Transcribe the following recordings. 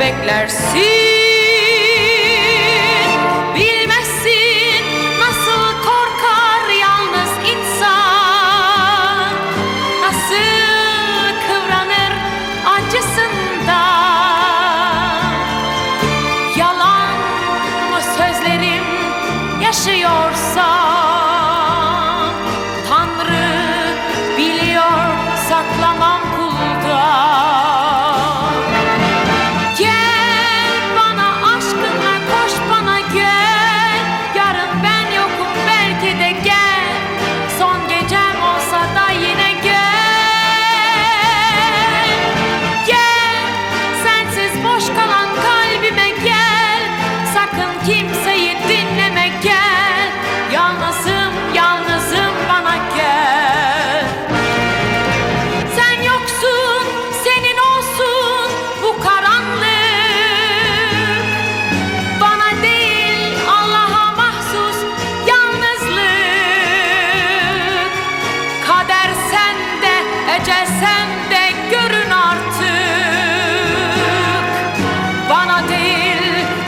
beklersin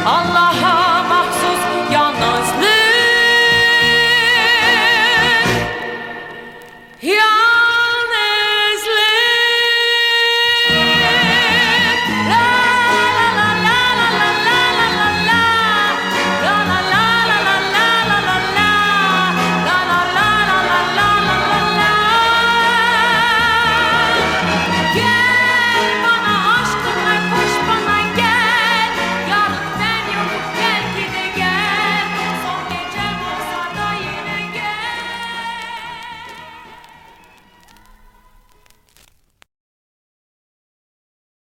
Allah'a